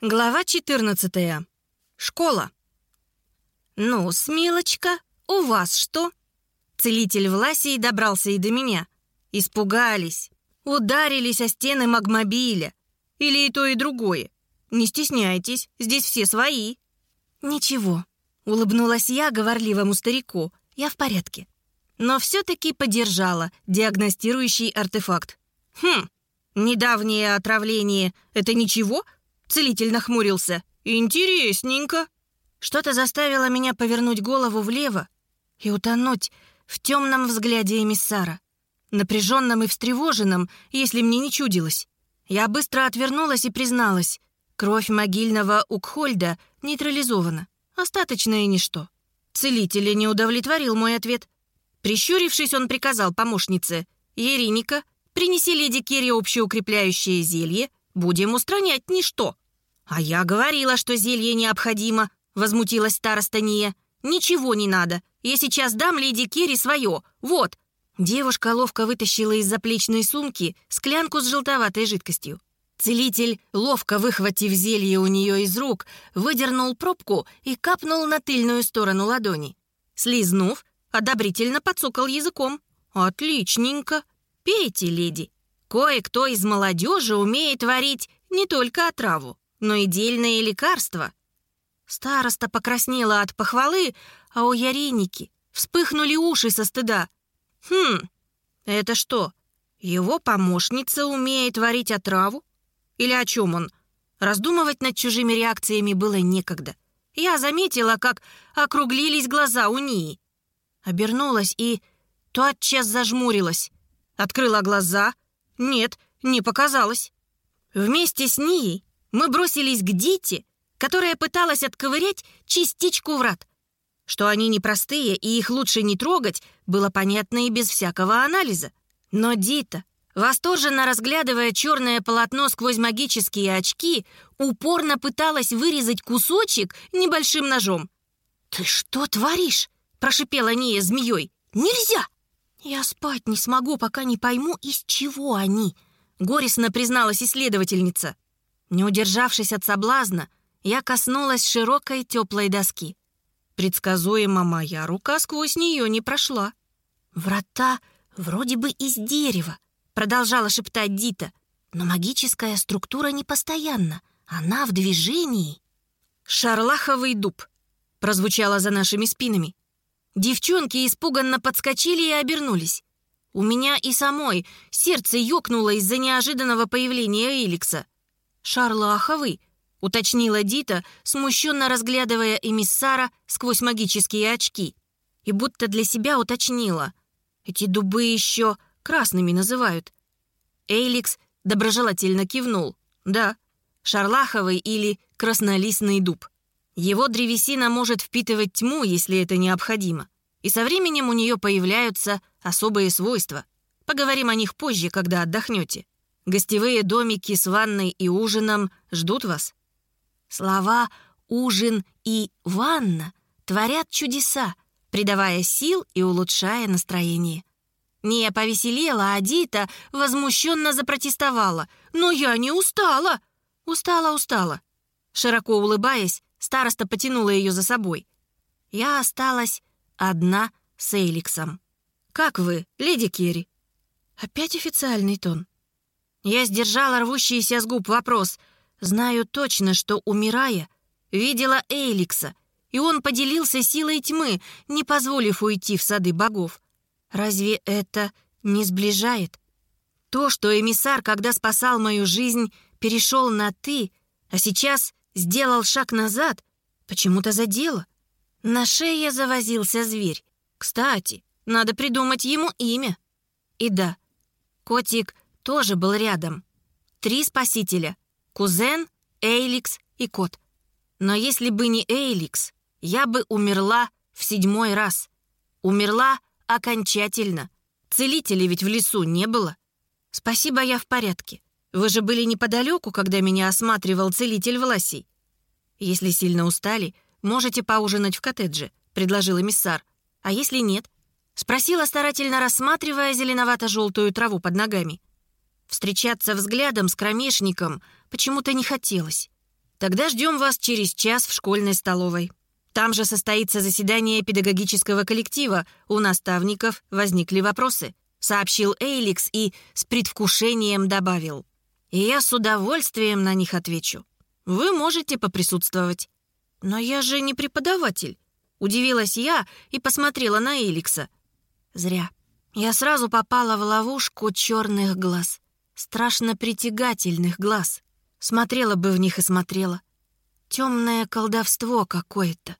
Глава 14. Школа. «Ну, Смилочка, у вас что?» Целитель Власии добрался и до меня. Испугались. Ударились о стены магмобиля. Или и то, и другое. Не стесняйтесь, здесь все свои. «Ничего», — улыбнулась я говорливому старику. «Я в порядке». Но все-таки подержала диагностирующий артефакт. «Хм, недавнее отравление — это ничего?» Целитель нахмурился. «Интересненько». Что-то заставило меня повернуть голову влево и утонуть в темном взгляде эмиссара. Напряженном и встревоженном, если мне не чудилось. Я быстро отвернулась и призналась. Кровь могильного Укхольда нейтрализована. Остаточное ничто. Целителя не удовлетворил мой ответ. Прищурившись, он приказал помощнице. «Ериника, принеси леди Керри общеукрепляющее зелье Будем устранять ничто». «А я говорила, что зелье необходимо», — возмутилась староста Ния. «Ничего не надо. Я сейчас дам леди Керри свое. Вот». Девушка ловко вытащила из заплечной сумки склянку с желтоватой жидкостью. Целитель, ловко выхватив зелье у нее из рук, выдернул пробку и капнул на тыльную сторону ладони. Слизнув, одобрительно подсокал языком. «Отличненько! Пейте, леди!» Кое-кто из молодежи умеет варить не только отраву, но и дельные лекарства. Староста покраснела от похвалы, а у Яриники вспыхнули уши со стыда. Хм, это что, его помощница умеет варить отраву? Или о чем он? Раздумывать над чужими реакциями было некогда. Я заметила, как округлились глаза у Нии. Обернулась и тотчас зажмурилась. Открыла глаза — нет, не показалось. Вместе с ней мы бросились к Дите, которая пыталась отковырять частичку врат. Что они непростые и их лучше не трогать, было понятно и без всякого анализа. Но Дита, восторженно разглядывая черное полотно сквозь магические очки, упорно пыталась вырезать кусочек небольшим ножом. «Ты что творишь?» — прошипела Ния змеей. «Нельзя!» «Я спать не смогу, пока не пойму, из чего они», — горестно призналась исследовательница. Не удержавшись от соблазна, я коснулась широкой теплой доски. Предсказуемо моя рука сквозь нее не прошла. «Врата вроде бы из дерева», — продолжала шептать Дита. «Но магическая структура непостоянна, она в движении». «Шарлаховый дуб», — прозвучало за нашими спинами. Девчонки испуганно подскочили и обернулись. У меня и самой сердце ёкнуло из-за неожиданного появления Эликса. «Шарлаховый», — уточнила Дита, смущенно разглядывая эмиссара сквозь магические очки. И будто для себя уточнила. «Эти дубы еще красными называют». Эйликс доброжелательно кивнул. «Да, шарлаховый или краснолистный дуб». Его древесина может впитывать тьму, если это необходимо. И со временем у нее появляются особые свойства. Поговорим о них позже, когда отдохнете. Гостевые домики с ванной и ужином ждут вас. Слова «ужин» и «ванна» творят чудеса, придавая сил и улучшая настроение. Не повеселела, а Дита возмущенно запротестовала. «Но я не устала!» «Устала, устала!» Широко улыбаясь, Староста потянула ее за собой. Я осталась одна с Эликсом. «Как вы, леди Керри?» Опять официальный тон. Я сдержала рвущийся с губ вопрос. Знаю точно, что, умирая, видела Эликса, и он поделился силой тьмы, не позволив уйти в сады богов. Разве это не сближает? То, что эмиссар, когда спасал мою жизнь, перешел на «ты», а сейчас сделал шаг назад, почему-то задело. На шее завозился зверь. Кстати, надо придумать ему имя. И да, котик тоже был рядом. Три спасителя. Кузен, Эйликс и кот. Но если бы не Эйликс, я бы умерла в седьмой раз. Умерла окончательно. Целителей ведь в лесу не было. Спасибо, я в порядке. Вы же были неподалеку, когда меня осматривал целитель Власий. Если сильно устали, можете поужинать в коттедже», — предложил эмиссар. «А если нет?» — спросила, старательно рассматривая зеленовато-желтую траву под ногами. Встречаться взглядом с кромешником почему-то не хотелось. Тогда ждем вас через час в школьной столовой. Там же состоится заседание педагогического коллектива. У наставников возникли вопросы», — сообщил Эйликс и с предвкушением добавил. «И я с удовольствием на них отвечу. Вы можете поприсутствовать». «Но я же не преподаватель», — удивилась я и посмотрела на Эйликса. «Зря. Я сразу попала в ловушку черных глаз. Страшно притягательных глаз. Смотрела бы в них и смотрела. Темное колдовство какое-то.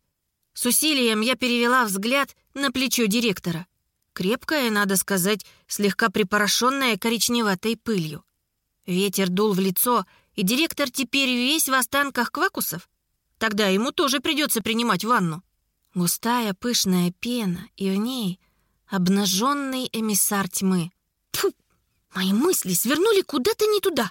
С усилием я перевела взгляд на плечо директора. Крепкое, надо сказать, слегка припорошенное коричневатой пылью. Ветер дул в лицо, и директор теперь весь в останках квакусов. Тогда ему тоже придется принимать ванну. Густая пышная пена, и в ней обнаженный эмиссар тьмы. Фу, мои мысли свернули куда-то не туда.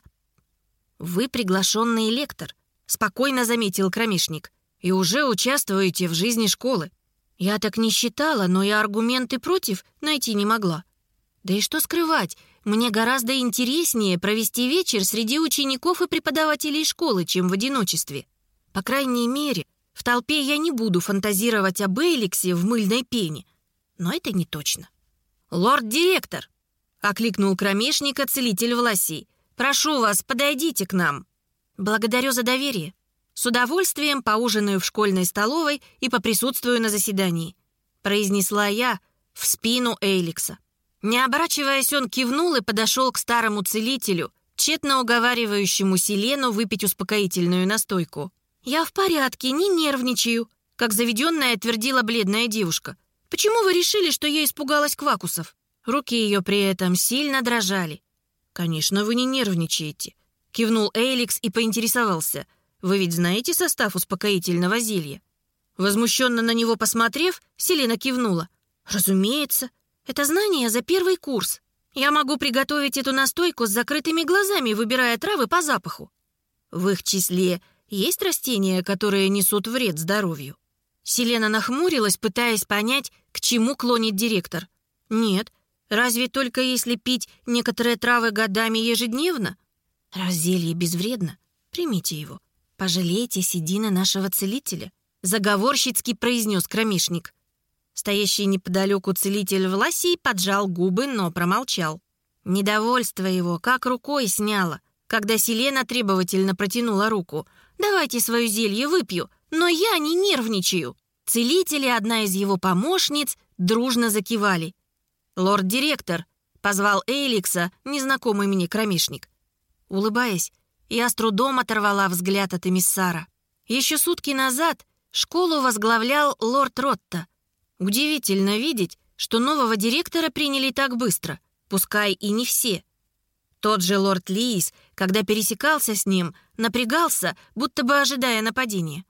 «Вы приглашенный лектор», — спокойно заметил кромешник, «и уже участвуете в жизни школы. Я так не считала, но и аргументы против найти не могла. Да и что скрывать, мне гораздо интереснее провести вечер среди учеников и преподавателей школы, чем в одиночестве. По крайней мере, в толпе я не буду фантазировать об Эликсе в мыльной пене. Но это не точно. «Лорд-директор!» — окликнул кромешника целитель Власий. Прошу вас, подойдите к нам. Благодарю за доверие. С удовольствием поужинаю в школьной столовой и поприсутствую на заседании», произнесла я в спину Эйликса. Не оборачиваясь, он кивнул и подошел к старому целителю, тщетно уговаривающему Селену выпить успокоительную настойку. «Я в порядке, не нервничаю», как заведенная твердила бледная девушка. «Почему вы решили, что я испугалась квакусов?» Руки ее при этом сильно дрожали. «Конечно, вы не нервничаете», — кивнул Эйликс и поинтересовался. «Вы ведь знаете состав успокоительного зелья?» Возмущенно на него посмотрев, Селена кивнула. «Разумеется. Это знание за первый курс. Я могу приготовить эту настойку с закрытыми глазами, выбирая травы по запаху. В их числе есть растения, которые несут вред здоровью?» Селена нахмурилась, пытаясь понять, к чему клонит директор. «Нет, Разве только если пить некоторые травы годами ежедневно? Раз зелье безвредно, примите его. Пожалейте седины нашего целителя», — заговорщицки произнес кромишник. Стоящий неподалеку целитель Власий поджал губы, но промолчал. Недовольство его как рукой сняло, когда Селена требовательно протянула руку. «Давайте свое зелье выпью, но я не нервничаю». Целители, одна из его помощниц, дружно закивали. «Лорд-директор!» — позвал Эйликса, незнакомый мне кромешник. Улыбаясь, я с трудом оторвала взгляд от эмиссара. Еще сутки назад школу возглавлял лорд Ротта. Удивительно видеть, что нового директора приняли так быстро, пускай и не все. Тот же лорд Лиис, когда пересекался с ним, напрягался, будто бы ожидая нападения.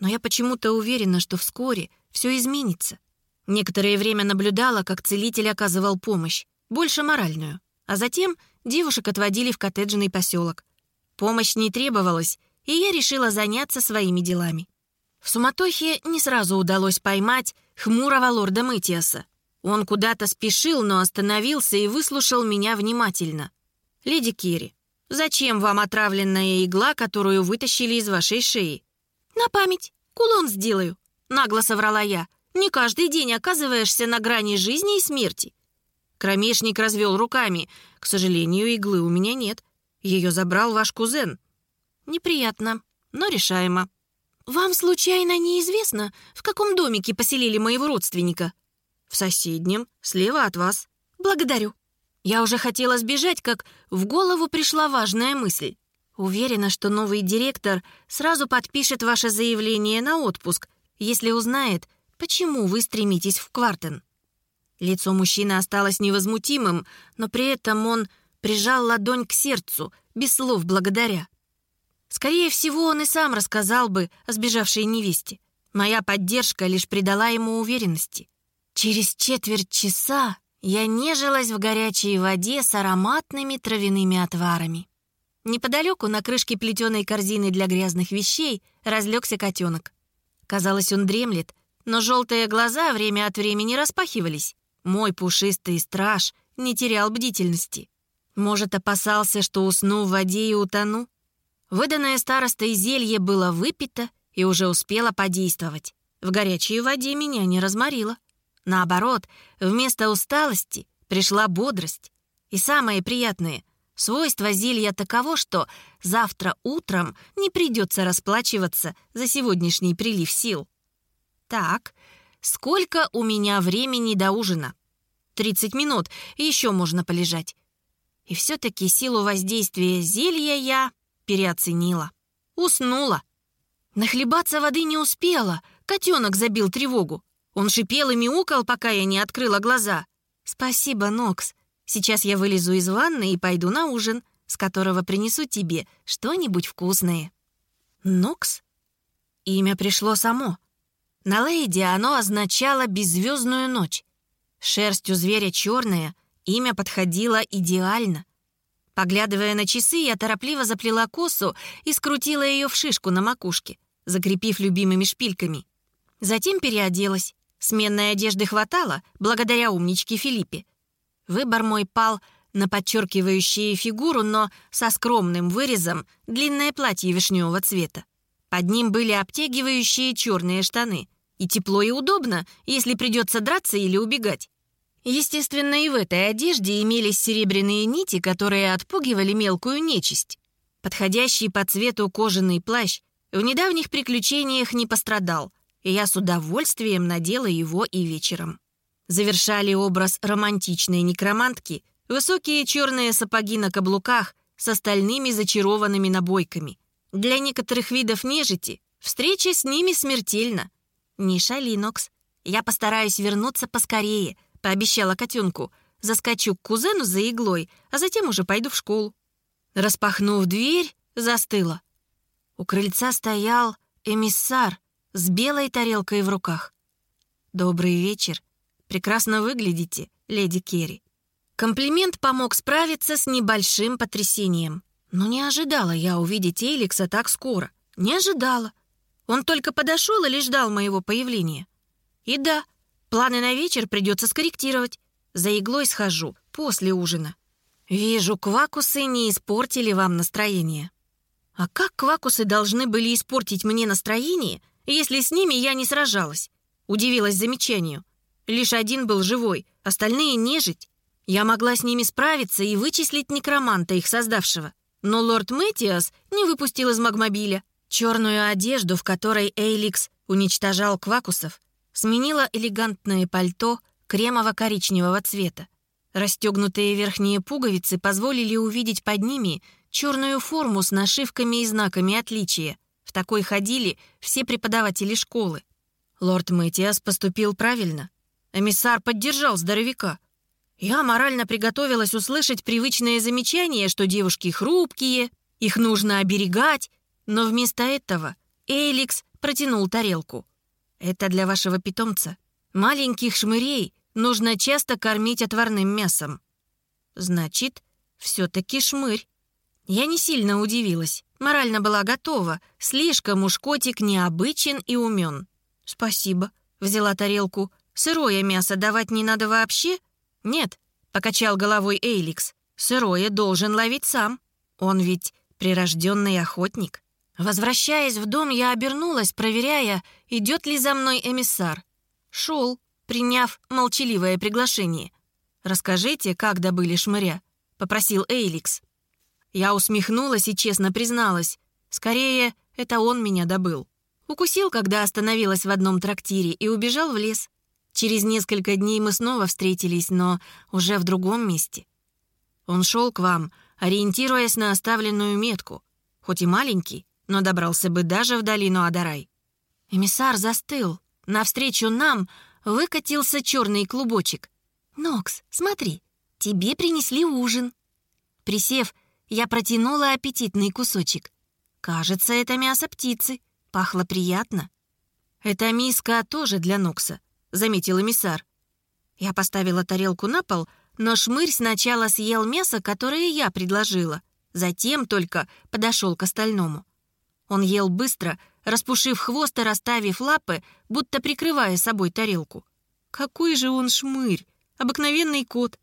Но я почему-то уверена, что вскоре все изменится. Некоторое время наблюдала, как целитель оказывал помощь, больше моральную. А затем девушек отводили в коттеджный поселок. Помощь не требовалась, и я решила заняться своими делами. В суматохе не сразу удалось поймать хмурого лорда Мытиаса. Он куда-то спешил, но остановился и выслушал меня внимательно. «Леди Кири, зачем вам отравленная игла, которую вытащили из вашей шеи?» «На память. Кулон сделаю», — нагло соврала я. Не каждый день оказываешься на грани жизни и смерти. Кромешник развел руками. К сожалению, иглы у меня нет. Ее забрал ваш кузен. Неприятно, но решаемо. Вам случайно неизвестно, в каком домике поселили моего родственника? В соседнем, слева от вас. Благодарю. Я уже хотела сбежать, как в голову пришла важная мысль. Уверена, что новый директор сразу подпишет ваше заявление на отпуск, если узнает, Почему вы стремитесь в Квартен?» Лицо мужчины осталось невозмутимым, но при этом он прижал ладонь к сердцу, без слов благодаря. Скорее всего, он и сам рассказал бы о сбежавшей невесте. Моя поддержка лишь придала ему уверенности. Через четверть часа я нежилась в горячей воде с ароматными травяными отварами. Неподалеку на крышке плетеной корзины для грязных вещей разлегся котенок. Казалось, он дремлет, но желтые глаза время от времени распахивались. Мой пушистый страж не терял бдительности. Может, опасался, что усну в воде и утону? Выданное старостой зелье было выпито и уже успело подействовать. В горячей воде меня не разморило. Наоборот, вместо усталости пришла бодрость. И самое приятное — свойство зелья таково, что завтра утром не придется расплачиваться за сегодняшний прилив сил. Так, сколько у меня времени до ужина? 30 минут, еще можно полежать. И все-таки силу воздействия зелья я переоценила. Уснула. Нахлебаться воды не успела. Котенок забил тревогу. Он шипел и мяукал, пока я не открыла глаза. «Спасибо, Нокс. Сейчас я вылезу из ванны и пойду на ужин, с которого принесу тебе что-нибудь вкусное». «Нокс?» Имя пришло само. На Лейде оно означало «беззвездную ночь». Шерсть у зверя черная, имя подходило идеально. Поглядывая на часы, я торопливо заплела косу и скрутила ее в шишку на макушке, закрепив любимыми шпильками. Затем переоделась. Сменной одежды хватало, благодаря умничке Филиппе. Выбор мой пал на подчеркивающие фигуру, но со скромным вырезом длинное платье вишневого цвета. Под ним были обтягивающие черные штаны. И тепло и удобно, если придется драться или убегать. Естественно, и в этой одежде имелись серебряные нити, которые отпугивали мелкую нечисть. Подходящий по цвету кожаный плащ в недавних приключениях не пострадал, и я с удовольствием надела его и вечером. Завершали образ романтичной некромантки высокие черные сапоги на каблуках с остальными зачарованными набойками. Для некоторых видов нежити встреча с ними смертельна. Не шали. Я постараюсь вернуться поскорее — пообещала котенку. Заскочу к кузену за иглой, а затем уже пойду в школу. Распахнув дверь, застыла. У крыльца стоял эмиссар с белой тарелкой в руках. «Добрый вечер. Прекрасно выглядите, леди Керри». Комплимент помог справиться с небольшим потрясением. Но не ожидала я увидеть Эликса так скоро. Не ожидала. Он только подошел или ждал моего появления. И да, Планы на вечер придется скорректировать. За иглой схожу после ужина. Вижу, квакусы не испортили вам настроение. А как квакусы должны были испортить мне настроение, если с ними я не сражалась? Удивилась замечанию. Лишь один был живой, остальные нежить. Я могла с ними справиться и вычислить некроманта, их создавшего. Но лорд Мэтиас не выпустил из магмобиля. Черную одежду, в которой Эйликс уничтожал квакусов, сменила элегантное пальто кремово-коричневого цвета. Расстегнутые верхние пуговицы позволили увидеть под ними черную форму с нашивками и знаками отличия. В такой ходили все преподаватели школы. Лорд Мэтиас поступил правильно. Эмиссар поддержал здоровяка. Я морально приготовилась услышать привычное замечание, что девушки хрупкие, их нужно оберегать, но вместо этого Эликс протянул тарелку. Это для вашего питомца. Маленьких шмырей нужно часто кормить отварным мясом. Значит, все-таки шмырь. Я не сильно удивилась. Морально была готова. Слишком уж котик необычен и умен. «Спасибо», — взяла тарелку. «Сырое мясо давать не надо вообще?» «Нет», — покачал головой Эйликс. «Сырое должен ловить сам. Он ведь прирожденный охотник». Возвращаясь в дом, я обернулась, проверяя, идет ли за мной эмиссар. Шел, приняв молчаливое приглашение. «Расскажите, как добыли шмыря?» — попросил Эйликс. Я усмехнулась и честно призналась. Скорее, это он меня добыл. Укусил, когда остановилась в одном трактире, и убежал в лес. Через несколько дней мы снова встретились, но уже в другом месте. Он шел к вам, ориентируясь на оставленную метку. Хоть и маленький, но добрался бы даже в долину Адарай. Эмиссар застыл. Навстречу нам выкатился черный клубочек. «Нокс, смотри, тебе принесли ужин». Присев, я протянула аппетитный кусочек. Кажется, это мясо птицы. Пахло приятно. «Эта миска тоже для Нокса», — заметил эмиссар. Я поставила тарелку на пол, но шмырь сначала съел мясо, которое я предложила, затем только подошел к остальному. Он ел быстро, распушив хвост и расставив лапы, будто прикрывая собой тарелку. Какой же он шмырь! Обыкновенный кот.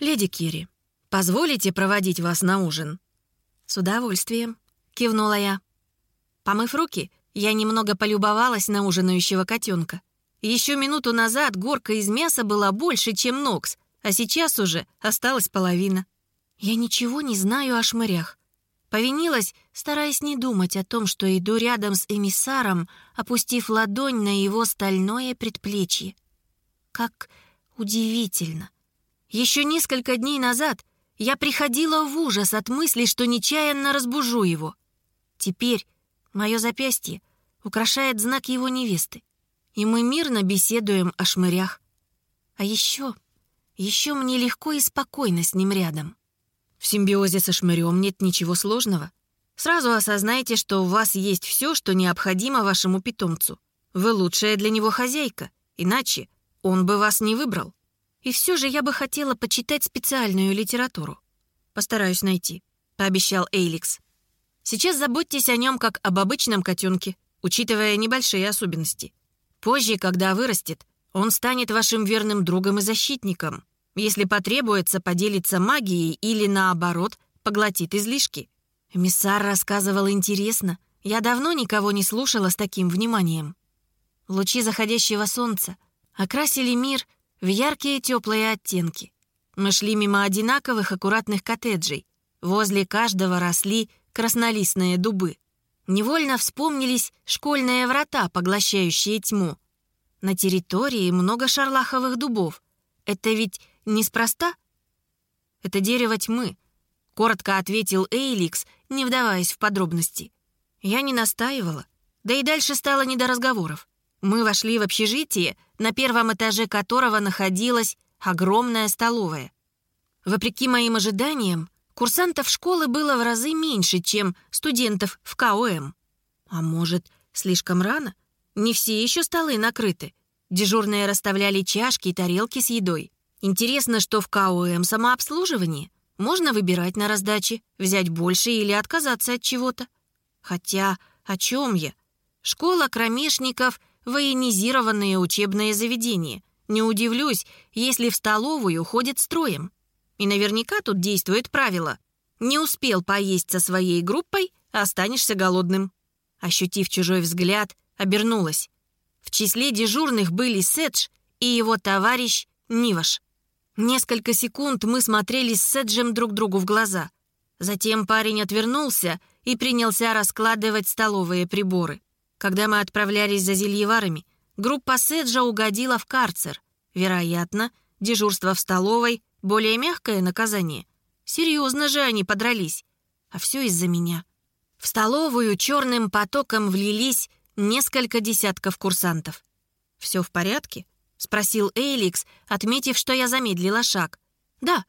«Леди Кири, позволите проводить вас на ужин?» «С удовольствием». кивнула я. Помыв руки, я немного полюбовалась на ужинающего котенка. Еще минуту назад горка из мяса была больше, чем Нокс, а сейчас уже осталась половина. Я ничего не знаю о шмырях. Повинилась, стараясь не думать о том, что иду рядом с эмиссаром, опустив ладонь на его стальное предплечье. Как удивительно. Еще несколько дней назад я приходила в ужас от мысли, что нечаянно разбужу его. Теперь мое запястье украшает знак его невесты, и мы мирно беседуем о шмырях. А еще, еще мне легко и спокойно с ним рядом. В симбиозе со шмырем нет ничего сложного. Сразу осознайте, что у вас есть все, что необходимо вашему питомцу. Вы лучшая для него хозяйка, иначе он бы вас не выбрал. И все же я бы хотела почитать специальную литературу. Постараюсь найти, пообещал Эйликс. Сейчас заботьтесь о нем как об обычном котенке, учитывая небольшие особенности. Позже, когда вырастет, он станет вашим верным другом и защитником. Если потребуется, поделится магией или, наоборот, поглотит излишки. Эмиссар рассказывал интересно. Я давно никого не слушала с таким вниманием. Лучи заходящего солнца окрасили мир в яркие теплые оттенки. Мы шли мимо одинаковых аккуратных коттеджей. Возле каждого росли краснолистные дубы. Невольно вспомнились школьные врата, поглощающие тьму. На территории много шарлаховых дубов. Это ведь Неспроста? Это дерево тьмы, коротко ответил Эйликс, не вдаваясь в подробности. Я не настаивала, да и дальше стало не до разговоров. Мы вошли в общежитие, на первом этаже которого находилась огромная столовая. Вопреки моим ожиданиям, курсантов школы было в разы меньше, чем студентов в КОМ. А может, слишком рано? Не все еще столы накрыты. Дежурные расставляли чашки и тарелки с едой. Интересно, что в КОМ самообслуживании можно выбирать на раздаче, взять больше или отказаться от чего-то. Хотя о чем я? Школа кромешников — военизированное учебное заведение. Не удивлюсь, если в столовую ходит строем. И наверняка тут действует правило. Не успел поесть со своей группой, останешься голодным. Ощутив чужой взгляд, обернулась. В числе дежурных были Седж и его товарищ Ниваш. Несколько секунд мы смотрели с Седжем друг другу в глаза. Затем парень отвернулся и принялся раскладывать столовые приборы. Когда мы отправлялись за зельеварами, группа Седжа угодила в карцер. Вероятно, дежурство в столовой — более мягкое наказание. Серьезно же они подрались. А все из-за меня. В столовую черным потоком влились несколько десятков курсантов. «Все в порядке?» — спросил Эйликс, отметив, что я замедлила шаг. «Да».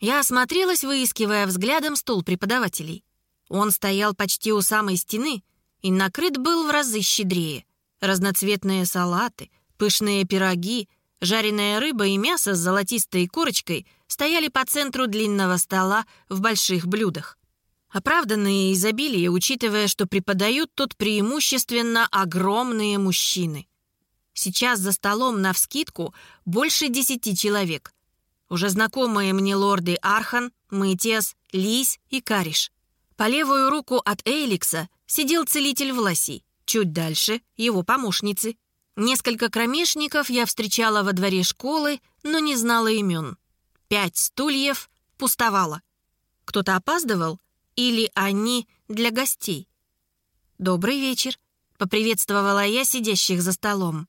Я осмотрелась, выискивая взглядом стол преподавателей. Он стоял почти у самой стены и накрыт был в разы щедрее. Разноцветные салаты, пышные пироги, жареная рыба и мясо с золотистой корочкой стояли по центру длинного стола в больших блюдах. Оправданные изобилие, учитывая, что преподают тут преимущественно огромные мужчины. Сейчас за столом навскидку больше десяти человек. Уже знакомые мне лорды Архан, Мытес, Лис и Кариш. По левую руку от Эйликса сидел целитель Власий. Чуть дальше — его помощницы. Несколько кромешников я встречала во дворе школы, но не знала имен. Пять стульев пустовало. Кто-то опаздывал или они для гостей? «Добрый вечер», — поприветствовала я сидящих за столом.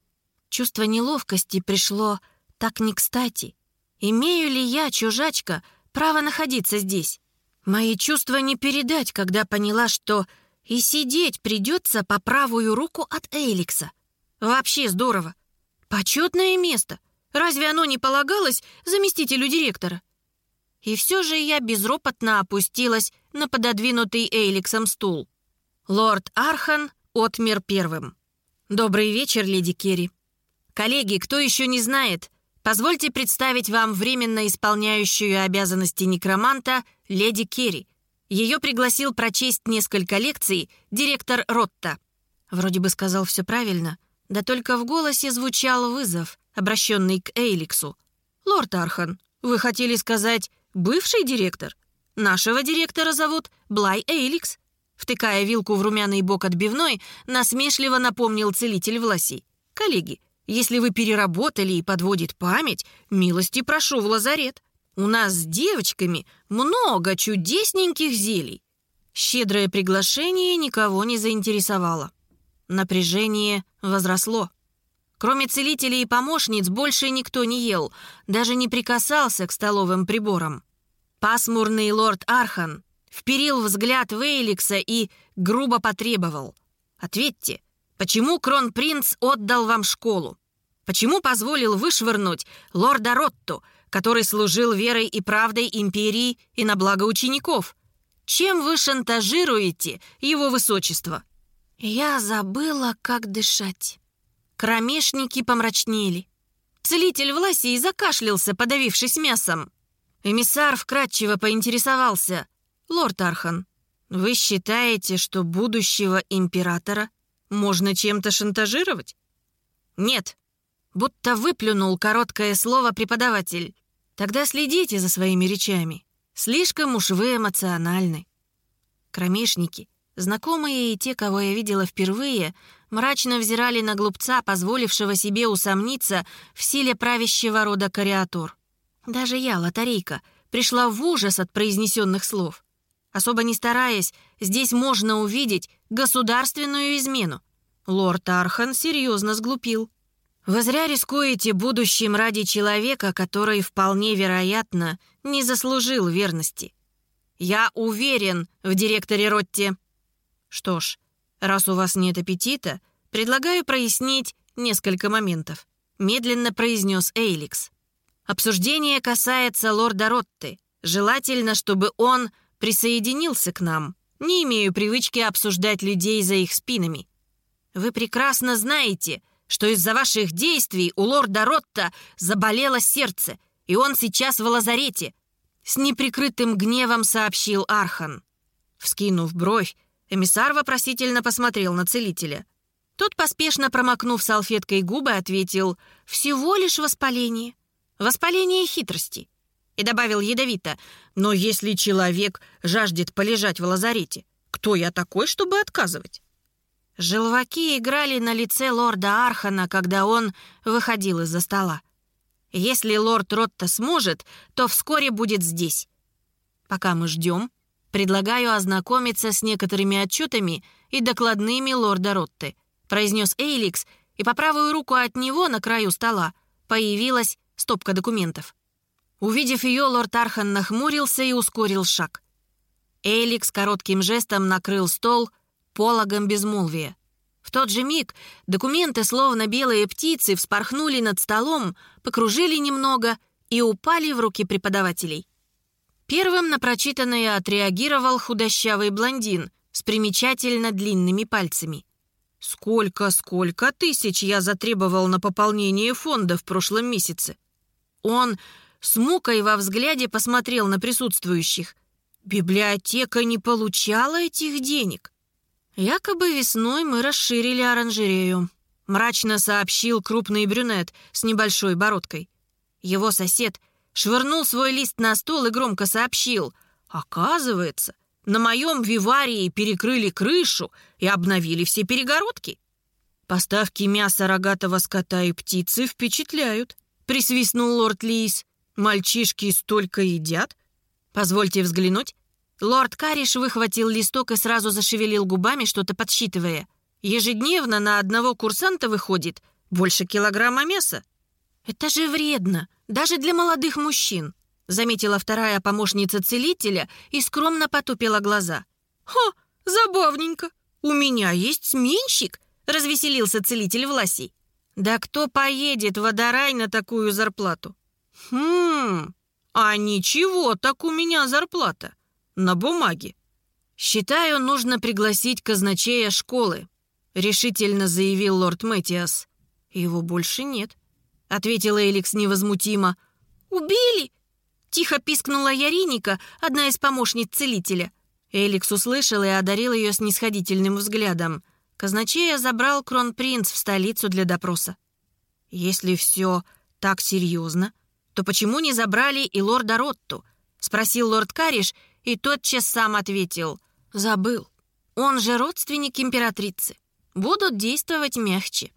Чувство неловкости пришло так не кстати. Имею ли я, чужачка, право находиться здесь? Мои чувства не передать, когда поняла, что и сидеть придется по правую руку от Эликса. Вообще здорово. Почетное место. Разве оно не полагалось заместителю директора? И все же я безропотно опустилась на пододвинутый Эйликсом стул. Лорд Архан отмер первым. «Добрый вечер, леди Керри», Коллеги, кто еще не знает, позвольте представить вам временно исполняющую обязанности некроманта леди Керри. Ее пригласил прочесть несколько лекций директор Ротта. Вроде бы сказал все правильно, да только в голосе звучал вызов, обращенный к Эйликсу. «Лорд Архан, вы хотели сказать «бывший директор»? Нашего директора зовут Блай Эйликс. Втыкая вилку в румяный бок отбивной, насмешливо напомнил целитель Власий. «Коллеги, если вы переработали и подводит память, милости прошу в лазарет. У нас с девочками много чудесненьких зелий». Щедрое приглашение никого не заинтересовало. Напряжение возросло. Кроме целителей и помощниц больше никто не ел, даже не прикасался к столовым приборам. Пасмурный лорд Архан вперил взгляд в Эйликса и грубо потребовал. «Ответьте, почему кронпринц отдал вам школу? Почему позволил вышвырнуть лорда Ротту, который служил верой и правдой империи и на благо учеников? Чем вы шантажируете его высочество?» Я забыла, как дышать. Кромешники помрачнели. Целитель Власий закашлялся, подавившись мясом. Эмиссар вкратчиво поинтересовался. «Лорд Архан, вы считаете, что будущего императора можно чем-то шантажировать?» «Нет», будто выплюнул короткое слово преподаватель. «Тогда следите за своими речами. Слишком уж вы эмоциональны». Кромешники, знакомые и те, кого я видела впервые, мрачно взирали на глупца, позволившего себе усомниться в силе правящего рода кариатур. Даже я, лотарейка, пришла в ужас от произнесенных слов. Особо не стараясь, здесь можно увидеть государственную измену. Лорд Архан серьезно сглупил. Вы зря рискуете будущим ради человека, который, вполне вероятно, не заслужил верности. Я уверен в директоре Ротте. Что ж, Раз у вас нет аппетита, предлагаю прояснить несколько моментов», — медленно произнес Эйликс. «Обсуждение касается лорда Ротты. Желательно, чтобы он присоединился к нам. Не имею привычки обсуждать людей за их спинами. Вы прекрасно знаете, что из-за ваших действий у лорда Ротта заболело сердце, и он сейчас в лазарете», — с неприкрытым гневом сообщил Архан. Вскинув бровь, Эмиссар вопросительно посмотрел на целителя. Тот, поспешно промокнув салфеткой губы, ответил «Всего лишь воспаление. Воспаление хитрости». И добавил ядовито «Но если человек жаждет полежать в лазарете, кто я такой, чтобы отказывать?» Желваки играли на лице лорда Архана, когда он выходил из-за стола. Если лорд Ротта сможет, то вскоре будет здесь. Пока мы ждем, «Предлагаю ознакомиться с некоторыми отчетами и докладными лорда Ротты», произнес Эйликс, и по правую руку от него на краю стола появилась стопка документов. Увидев ее, лорд Архан нахмурился и ускорил шаг. Эйликс коротким жестом накрыл стол пологом безмолвия. В тот же миг документы, словно белые птицы, вспорхнули над столом, покружили немного и упали в руки преподавателей. Первым на прочитанное отреагировал худощавый блондин с примечательно длинными пальцами. «Сколько, сколько тысяч я затребовал на пополнение фонда в прошлом месяце?» Он с мукой во взгляде посмотрел на присутствующих. «Библиотека не получала этих денег». «Якобы весной мы расширили оранжерею», — мрачно сообщил крупный брюнет с небольшой бородкой. Его сосед — швырнул свой лист на стол и громко сообщил. «Оказывается, на моем виварии перекрыли крышу и обновили все перегородки. Поставки мяса рогатого скота и птицы впечатляют», — присвистнул лорд Лис. «Мальчишки столько едят. Позвольте взглянуть». Лорд Кариш выхватил листок и сразу зашевелил губами, что-то подсчитывая. «Ежедневно на одного курсанта выходит больше килограмма мяса». «Это же вредно!» даже для молодых мужчин», — заметила вторая помощница целителя и скромно потупила глаза. «Ха, забавненько! У меня есть сменщик!» — развеселился целитель Власий. «Да кто поедет в Адарай на такую зарплату?» «Хм, а ничего, так у меня зарплата. На бумаге». «Считаю, нужно пригласить казначея школы», — решительно заявил лорд Мэтиас. «Его больше нет» ответила Эликс невозмутимо. «Убили!» Тихо пискнула Яриника, одна из помощниц целителя. Эликс услышал и одарил ее снисходительным взглядом. Казначея забрал кронпринц в столицу для допроса. «Если все так серьезно, то почему не забрали и лорда Ротту?» — спросил лорд Кариш, и тотчас сам ответил. «Забыл. Он же родственник императрицы. Будут действовать мягче.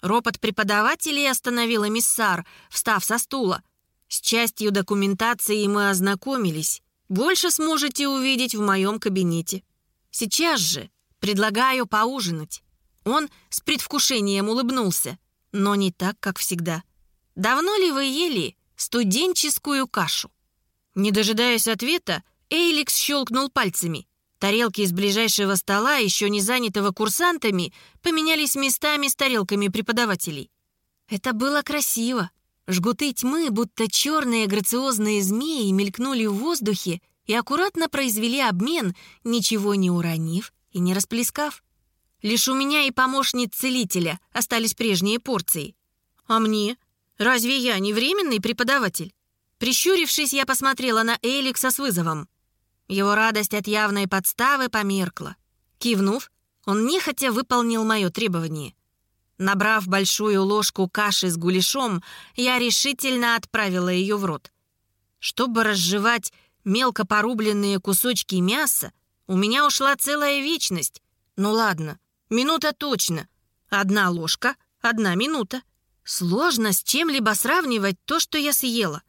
Ропот преподавателей остановила миссар, встав со стула. С частью документации мы ознакомились. Больше сможете увидеть в моем кабинете. Сейчас же предлагаю поужинать. Он с предвкушением улыбнулся, но не так, как всегда. Давно ли вы ели студенческую кашу? Не дожидаясь ответа, Эйликс щелкнул пальцами. Тарелки из ближайшего стола, еще не занятого курсантами, поменялись местами с тарелками преподавателей. Это было красиво. Жгуты тьмы, будто черные грациозные змеи, мелькнули в воздухе и аккуратно произвели обмен, ничего не уронив и не расплескав. Лишь у меня и помощниц целителя остались прежние порции. А мне? Разве я не временный преподаватель? Прищурившись, я посмотрела на Эликса с вызовом. Его радость от явной подставы померкла. Кивнув, он нехотя выполнил мое требование. Набрав большую ложку каши с гуляшом, я решительно отправила ее в рот. Чтобы разжевать мелко порубленные кусочки мяса, у меня ушла целая вечность. Ну ладно, минута точно. Одна ложка, одна минута. Сложно с чем-либо сравнивать то, что я съела.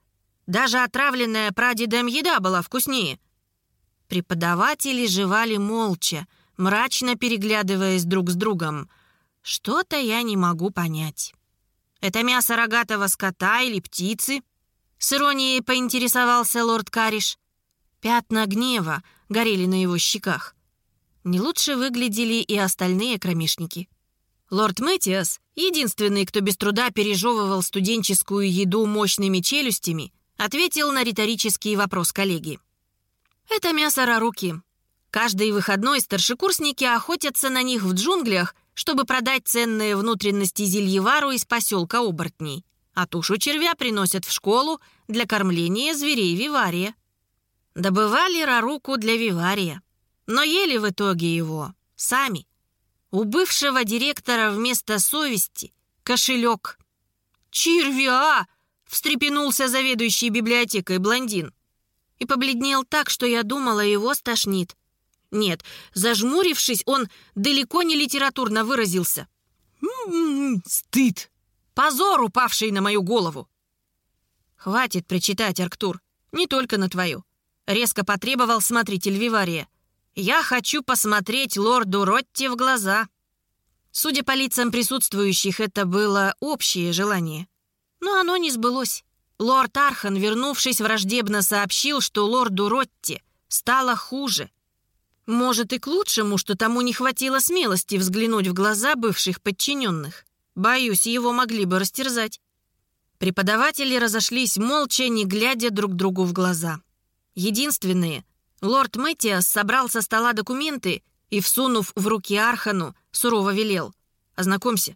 Даже отравленная прадедом еда была вкуснее. Преподаватели жевали молча, мрачно переглядываясь друг с другом. Что-то я не могу понять. Это мясо рогатого скота или птицы? С иронией поинтересовался лорд Кариш. Пятна гнева горели на его щеках. Не лучше выглядели и остальные кромешники. Лорд Мэтиас, единственный, кто без труда пережевывал студенческую еду мощными челюстями, ответил на риторический вопрос коллеги. Это мясо раруки. Каждый выходной старшекурсники охотятся на них в джунглях, чтобы продать ценные внутренности зельевару из поселка Оборотней. А тушу червя приносят в школу для кормления зверей Вивария. Добывали раруку для Вивария, но ели в итоге его сами. У бывшего директора вместо совести кошелек. «Червя!» — встрепенулся заведующий библиотекой блондин и побледнел так, что я думала, его стошнит. Нет, зажмурившись, он далеко не литературно выразился. «М-м-м, стыд! Позор, упавший на мою голову!» «Хватит причитать, Арктур, не только на твою», — резко потребовал смотритель Вивария. «Я хочу посмотреть лорду Ротти в глаза». Судя по лицам присутствующих, это было общее желание. Но оно не сбылось. Лорд Архан, вернувшись, враждебно сообщил, что лорду Ротти стало хуже. Может, и к лучшему, что тому не хватило смелости взглянуть в глаза бывших подчиненных. Боюсь, его могли бы растерзать. Преподаватели разошлись молча, не глядя друг другу в глаза. Единственные, лорд Мэтиас собрал со стола документы и, всунув в руки Архану, сурово велел. «Ознакомься.